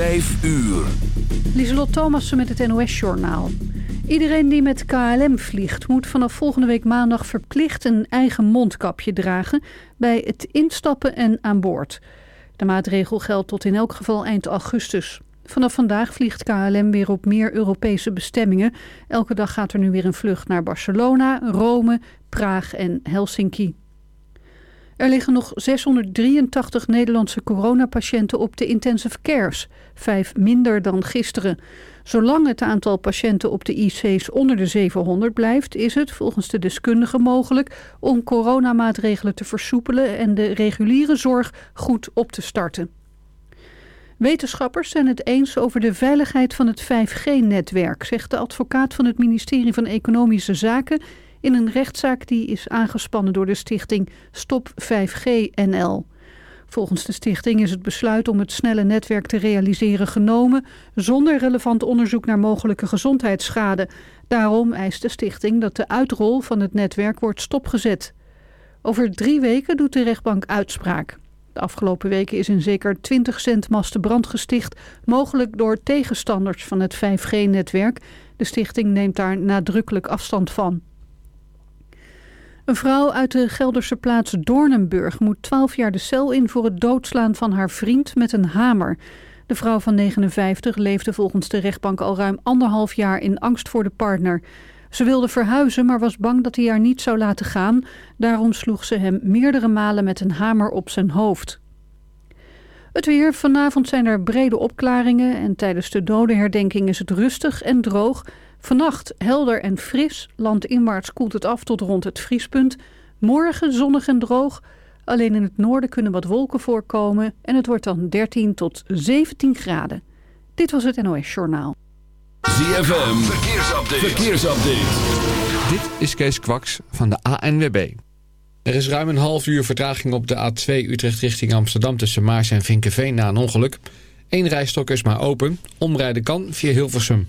5 uur. Lieselot Thomassen met het NOS-journaal. Iedereen die met KLM vliegt moet vanaf volgende week maandag verplicht een eigen mondkapje dragen bij het instappen en aan boord. De maatregel geldt tot in elk geval eind augustus. Vanaf vandaag vliegt KLM weer op meer Europese bestemmingen. Elke dag gaat er nu weer een vlucht naar Barcelona, Rome, Praag en Helsinki. Er liggen nog 683 Nederlandse coronapatiënten op de intensive cares. Vijf minder dan gisteren. Zolang het aantal patiënten op de IC's onder de 700 blijft... is het volgens de deskundigen mogelijk om coronamaatregelen te versoepelen... en de reguliere zorg goed op te starten. Wetenschappers zijn het eens over de veiligheid van het 5G-netwerk... zegt de advocaat van het ministerie van Economische Zaken in een rechtszaak die is aangespannen door de stichting Stop 5G NL. Volgens de stichting is het besluit om het snelle netwerk te realiseren genomen zonder relevant onderzoek naar mogelijke gezondheidsschade. Daarom eist de stichting dat de uitrol van het netwerk wordt stopgezet. Over drie weken doet de rechtbank uitspraak. De afgelopen weken is in zeker 20 centmasten brand gesticht, mogelijk door tegenstanders van het 5G-netwerk. De stichting neemt daar nadrukkelijk afstand van. Een vrouw uit de Gelderse plaats Doornenburg moet 12 jaar de cel in voor het doodslaan van haar vriend met een hamer. De vrouw van 59 leefde volgens de rechtbank al ruim anderhalf jaar in angst voor de partner. Ze wilde verhuizen, maar was bang dat hij haar niet zou laten gaan. Daarom sloeg ze hem meerdere malen met een hamer op zijn hoofd. Het weer. Vanavond zijn er brede opklaringen en tijdens de dodenherdenking is het rustig en droog. Vannacht helder en fris. Landinwaarts koelt het af tot rond het vriespunt. Morgen zonnig en droog. Alleen in het noorden kunnen wat wolken voorkomen en het wordt dan 13 tot 17 graden. Dit was het NOS Journaal. ZFM, verkeersupdate. verkeersupdate. Dit is Kees Kwaks van de ANWB. Er is ruim een half uur vertraging op de A2 Utrecht richting Amsterdam... tussen Maars en Vinkenveen na een ongeluk. Eén rijstok is maar open. Omrijden kan via Hilversum.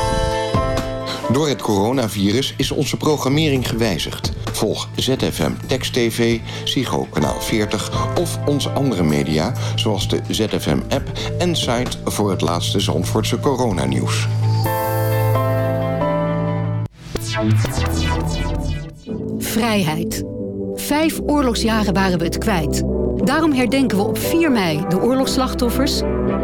Door het coronavirus is onze programmering gewijzigd. Volg ZFM Text TV, Psycho Kanaal 40 of onze andere media... zoals de ZFM-app en site voor het laatste Zandvoortse coronanieuws. Vrijheid. Vijf oorlogsjaren waren we het kwijt. Daarom herdenken we op 4 mei de oorlogsslachtoffers...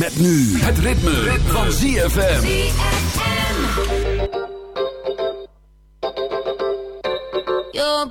Met nu het ritme, van ZFM. You're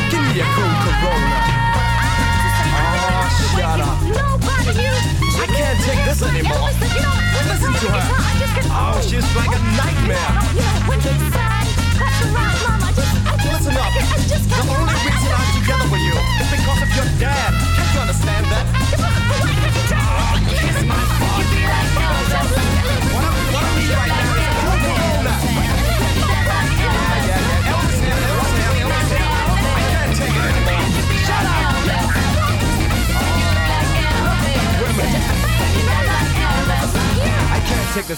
your cool corona. Ah, I can't take this anymore. Listen to her. Oh, she's like a nightmare. Listen up. The only reason I'm together with you is because of your dad. Can't you understand that? Oh, kiss my fucking. What are we right now?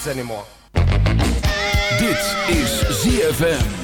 Anymore. Dit is ZFM.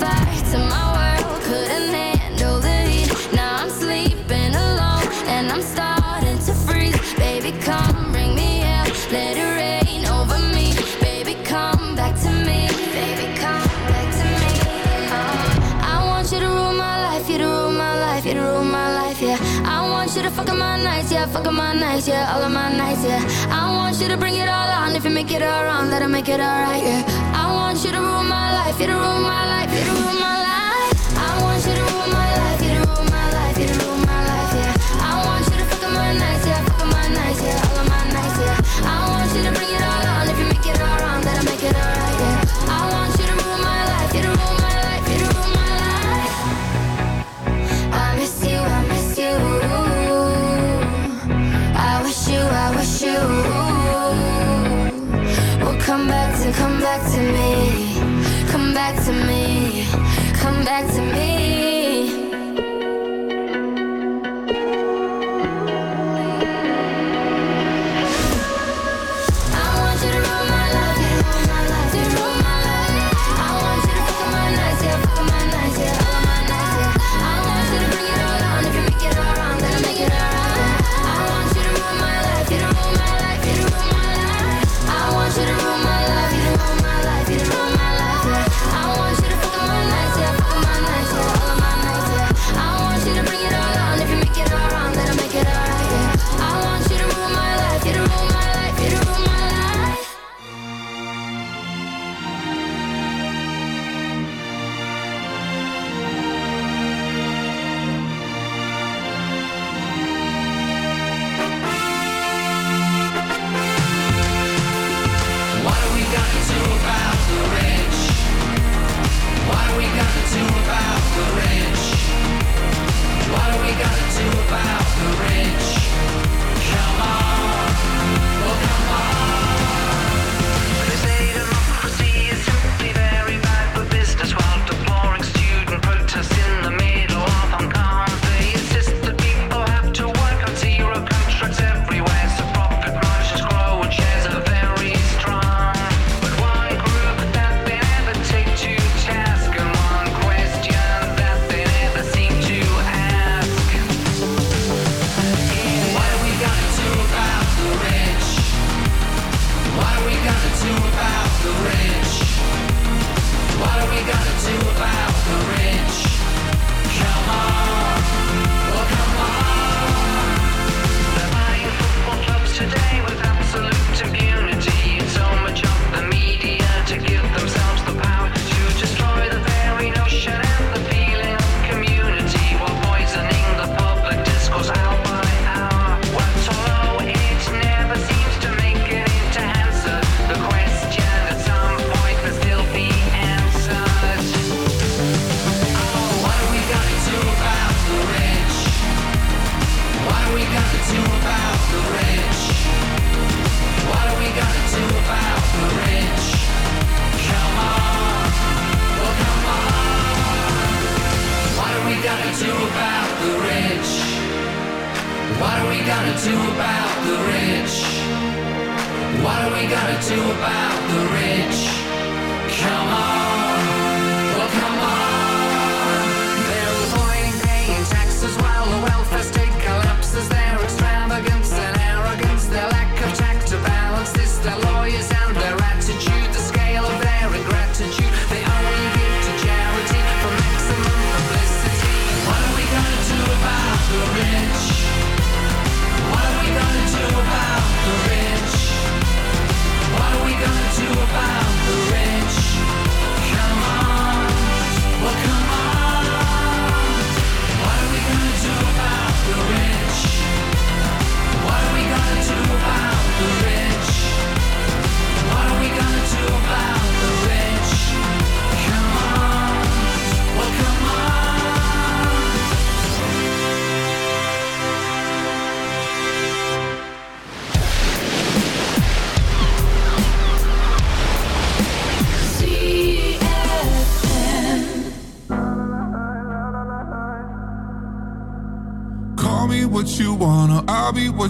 fire fuck up my nights, yeah, all of my nights, yeah. I want you to bring it all on. If you make it all wrong, that'll make it all right, yeah. I want you to rule my life, you to rule my life, you to rule my life. I want you to rule my life.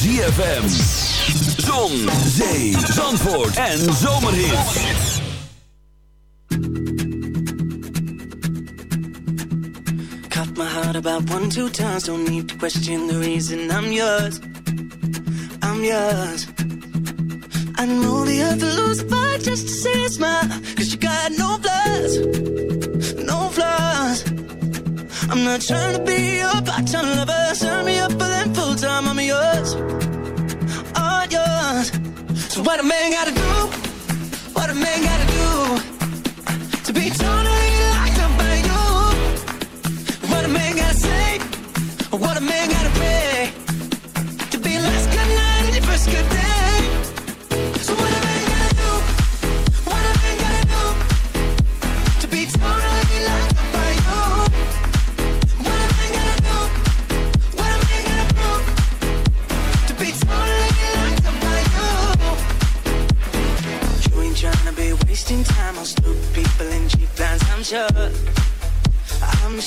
ZFM. Zon, zee, zandvoort en zomerhit. Cut my heart about one, two times. Don't need to question the reason I'm yours. I'm yours. I know the other lose fight just to see a smile. Cause you got no flaws, no flaws. I'm not trying to be your part-time lover. Sign me up time I'm yours, all yours. So what a man gotta do? What a man gotta do to be told?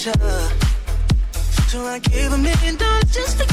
pressure. So I gave a million dollars just to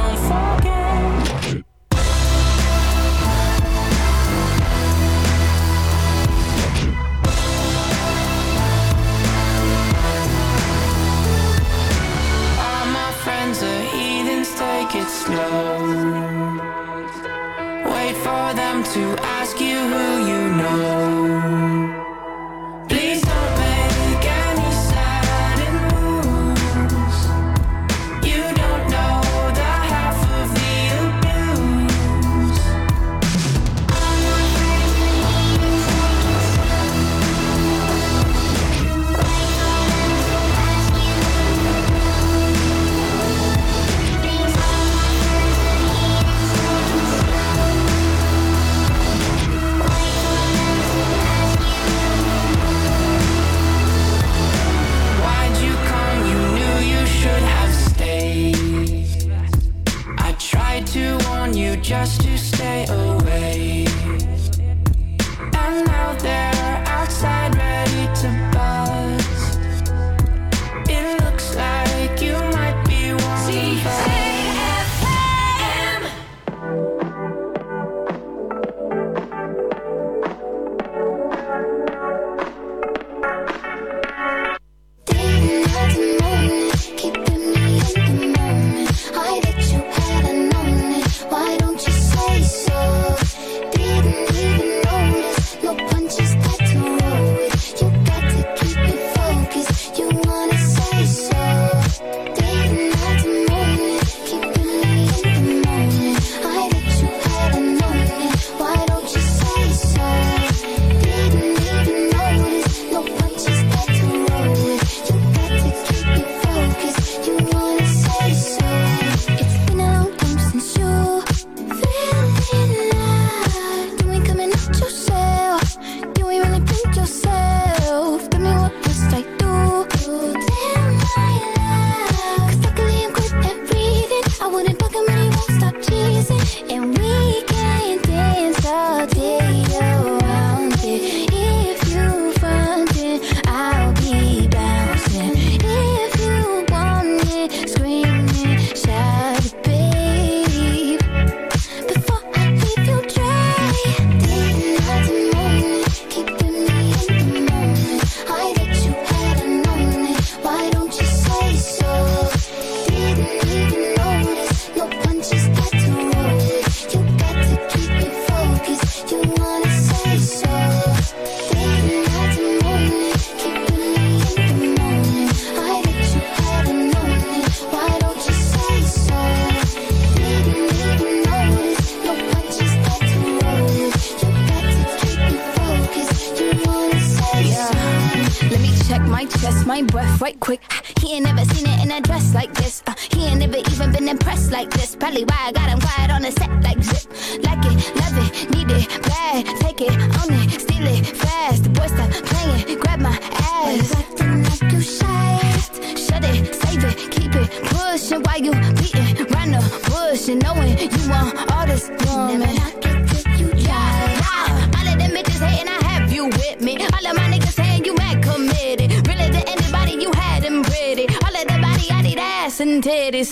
to and titties.